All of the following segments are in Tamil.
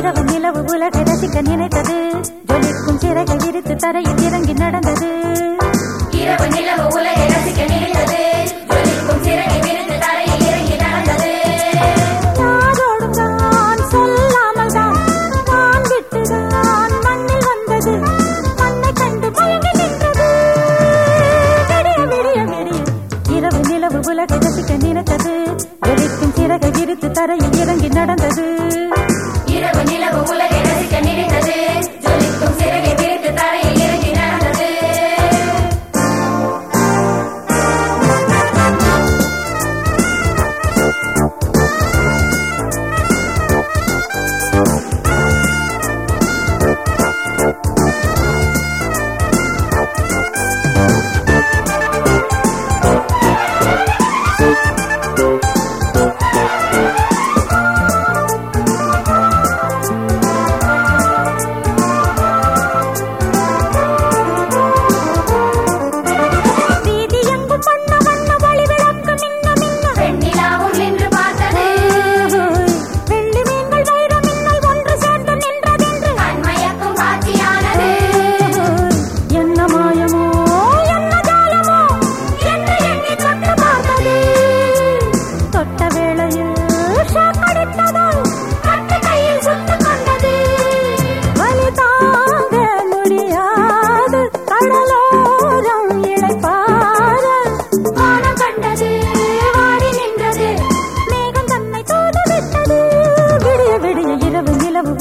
ரசிக்க நினைத்தது. ஜொலிக்கும் சிறகை விரித்து தரையில் இறங்கி நடந்தது. இரவு நிலவு உலகை ரசிக்க நினைத்தது. ஜொலிக்கும் சிறகை விரித்து தரையில் இறங்கி நடந்தது. யாரோடும் தான் சொல்லாமல் தான் வான் விட்டு தான் மண்ணில் வந்தது. மண்ணை கண்டு மயங்கி நின்றது. விடிய விடிய விடிய. இரவு நிலவு உலகை ரசிக்க நினைத்தது. ஜொலிக்கும் சிறகை விரித்து தரையில் இறங்கி நடந்தது. இரவு நிலவு உலகை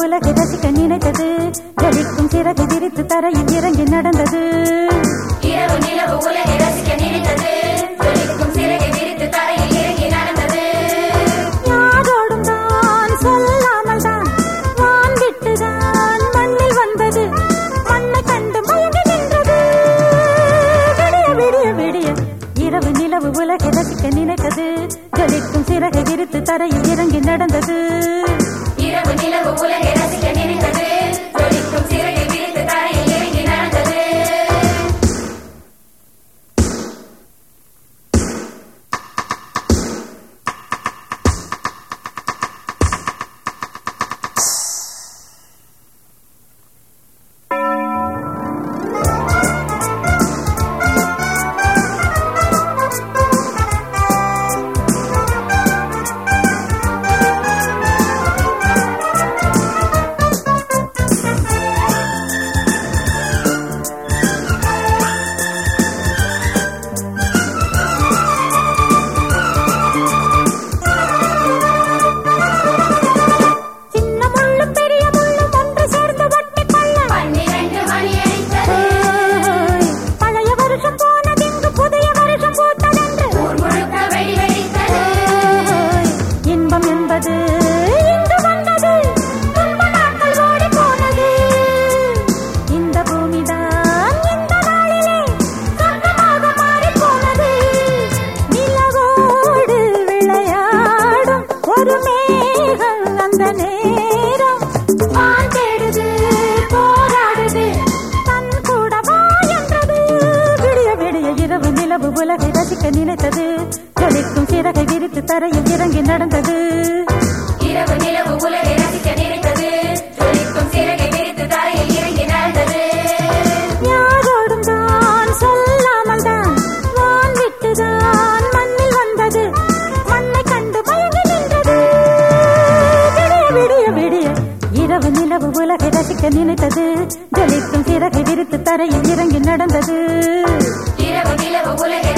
உலகை ரசிக்க நினைத்தது. ஜலிக்கும் சிறகு விரித்து தரையில் இறங்கி நடந்தது. இரவு நிலவு உலகை ரசிக்க நினைத்தது. ஜொலிக்கும் சிறகை விரித்து தரையில் இறங்கி நடந்தது. யாரோடும் தான் சொல்லாமல் தான் வான் விட்டு தான் மண்ணில் வந்தது. மண்ணை கண்டு மயங்கி நின்றது. விடிய விடிய விடிய இரவு நிலவு உலகை ரசிக்க நினைத்தது. ஜலிக்கும் சிறகை விரித்து தரையில் இறங்கி நடந்தது. என்பது ஜொலிக்கும் சிறகை விரித்து தரையில் இறங்கி நடந்தது. இரவு நிலவு உலகை ரசிக்க நினைத்தது ஜொலிக்கும் சிறகை விரித்து தரையில் இறங்கி நடந்தது. யாரோடும் தான் சொல்லாமல் தான் வான் விட்டு தான் மண்ணில் வந்தது. மண்ணை கண்டு மயங்கி நின்றது. விடிய விடிய விடிய இரவு நிலவு உலகை ரசிக்க நினைத்தது. ஜொலிக்கும் சிறகை விரித்து தரையில் இறங்கி நடந்தது. இரவு நிலவு உலகை